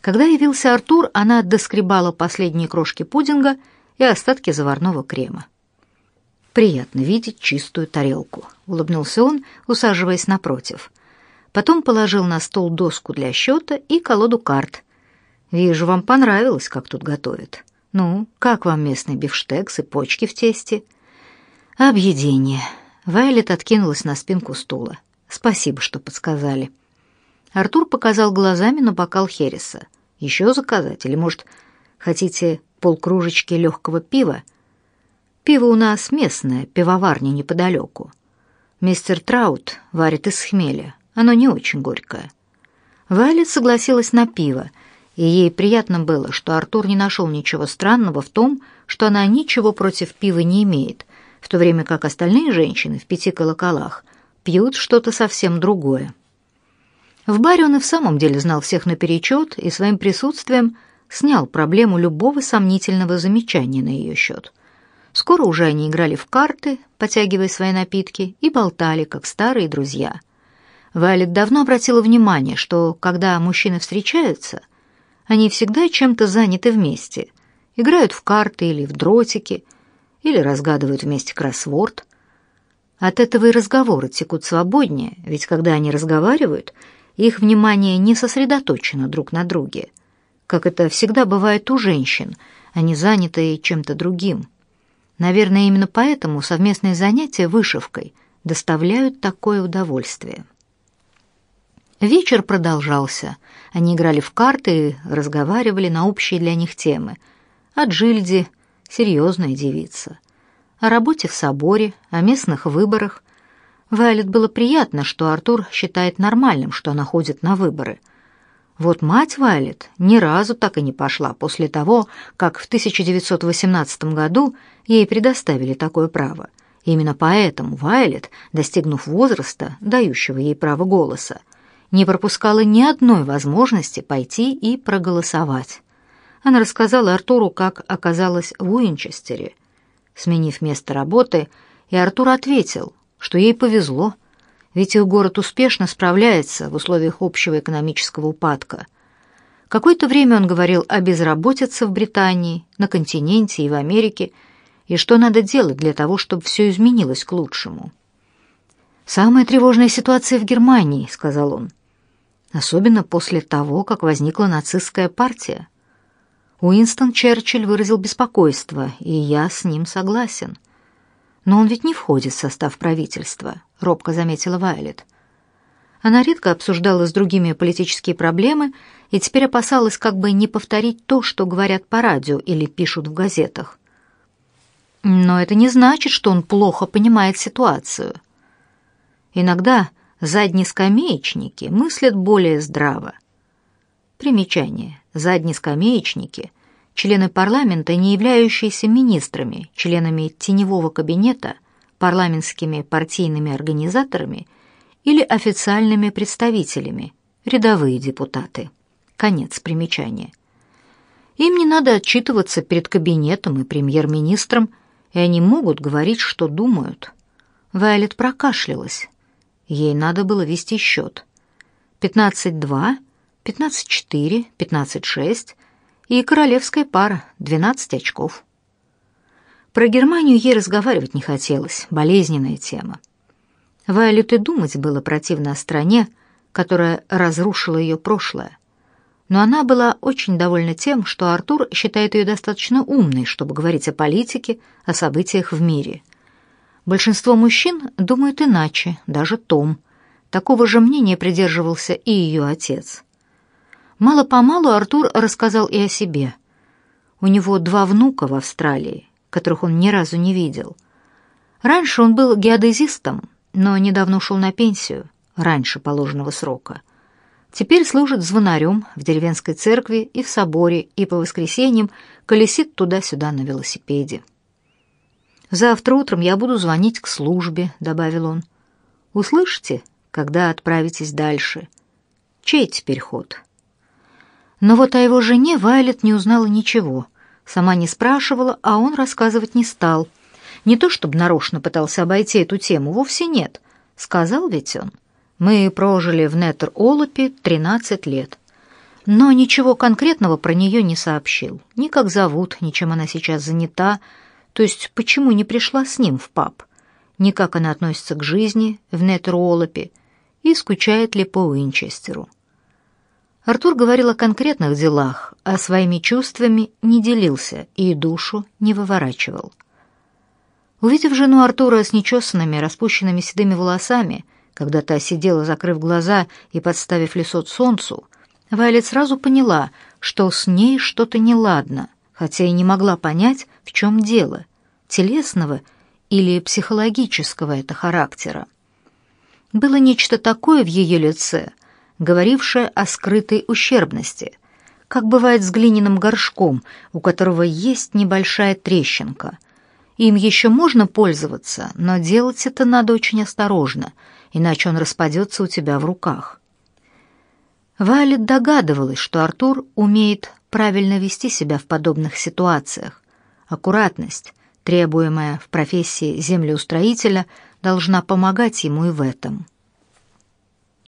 Когда явился Артур, она доскребала последние крошки пудинга и остатки заварного крема. «Приятно видеть чистую тарелку», — улыбнулся он, усаживаясь напротив. Потом положил на стол доску для счета и колоду карт. «Вижу, вам понравилось, как тут готовят. Ну, как вам местный бифштекс и почки в тесте?» «Объедение». Вайлет откинулась на спинку стула. «Спасибо, что подсказали». Артур показал глазами на бокал Хереса. «Еще заказать? Или, может, хотите полкружечки легкого пива?» «Пиво у нас местное, пивоварня неподалеку. Мистер Траут варит из хмеля. Оно не очень горькое». Вайлет согласилась на пиво, и ей приятно было, что Артур не нашел ничего странного в том, что она ничего против пива не имеет, в то время как остальные женщины в пяти колоколах пьют что-то совсем другое. В баре он и в самом деле знал всех наперечет и своим присутствием снял проблему любого сомнительного замечания на ее счет. Скоро уже они играли в карты, потягивая свои напитки, и болтали, как старые друзья. Вайлет давно обратила внимание, что, когда мужчины встречаются, они всегда чем-то заняты вместе. Играют в карты или в дротики, или разгадывают вместе кроссворд. От этого и разговоры текут свободнее, ведь когда они разговаривают — их внимание не сосредоточено друг на друге, как это всегда бывает у женщин, они заняты чем-то другим. Наверное, именно поэтому совместные занятия вышивкой доставляют такое удовольствие. Вечер продолжался. Они играли в карты и разговаривали на общие для них темы. О Джильде, серьезная девица. О работе в соборе, о местных выборах, Вайлет было приятно, что Артур считает нормальным, что она ходит на выборы. Вот мать Вайлет ни разу так и не пошла после того, как в 1918 году ей предоставили такое право. Именно поэтому Вайлет, достигнув возраста, дающего ей право голоса, не пропускала ни одной возможности пойти и проголосовать. Она рассказала Артуру, как оказалась в Уинчестере. Сменив место работы, и Артур ответил, что ей повезло, ведь их город успешно справляется в условиях общего экономического упадка. Какое-то время он говорил о безработице в Британии, на континенте и в Америке, и что надо делать для того, чтобы все изменилось к лучшему. «Самая тревожная ситуация в Германии», — сказал он. «Особенно после того, как возникла нацистская партия. Уинстон Черчилль выразил беспокойство, и я с ним согласен». «Но он ведь не входит в состав правительства», — робко заметила Вайлет. Она редко обсуждала с другими политические проблемы и теперь опасалась как бы не повторить то, что говорят по радио или пишут в газетах. Но это не значит, что он плохо понимает ситуацию. Иногда заднескамеечники мыслят более здраво. Примечание. Заднескамеечники члены парламента, не являющиеся министрами, членами теневого кабинета, парламентскими партийными организаторами или официальными представителями, рядовые депутаты. Конец примечания. Им не надо отчитываться перед кабинетом и премьер-министром, и они могут говорить, что думают. Вайлет прокашлялась. Ей надо было вести счет. 15-2, 15-4, 15-6, и королевская пара, 12 очков. Про Германию ей разговаривать не хотелось, болезненная тема. Вайолет и думать было противно о стране, которая разрушила ее прошлое. Но она была очень довольна тем, что Артур считает ее достаточно умной, чтобы говорить о политике, о событиях в мире. Большинство мужчин думают иначе, даже Том. Такого же мнения придерживался и ее отец. Мало-помалу Артур рассказал и о себе. У него два внука в Австралии, которых он ни разу не видел. Раньше он был геодезистом, но недавно ушел на пенсию, раньше положенного срока. Теперь служит звонарем в деревенской церкви и в соборе, и по воскресеньям колесит туда-сюда на велосипеде. «Завтра утром я буду звонить к службе», — добавил он. «Услышите, когда отправитесь дальше? Чей теперь ход?» Но вот о его жене Вайлет не узнала ничего. Сама не спрашивала, а он рассказывать не стал. Не то чтобы нарочно пытался обойти эту тему, вовсе нет. Сказал ведь он. Мы прожили в Нетер-Олопе 13 лет. но ничего конкретного про нее не сообщил. Ни как зовут, ни чем она сейчас занята, то есть почему не пришла с ним в паб, ни как она относится к жизни в Нетеруолопе и скучает ли по Уинчестеру. Артур говорил о конкретных делах, а своими чувствами не делился и душу не выворачивал. Увидев жену Артура с нечесанными, распущенными седыми волосами, когда та сидела, закрыв глаза и подставив лицо солнцу, Вайлет сразу поняла, что с ней что-то неладно, хотя и не могла понять, в чем дело, телесного или психологического это характера. Было нечто такое в ее лице, говорившее о скрытой ущербности, как бывает с глиняным горшком, у которого есть небольшая трещинка. Им еще можно пользоваться, но делать это надо очень осторожно, иначе он распадется у тебя в руках. Вайлет догадывалась, что Артур умеет правильно вести себя в подобных ситуациях. Аккуратность, требуемая в профессии землеустроителя, должна помогать ему и в этом.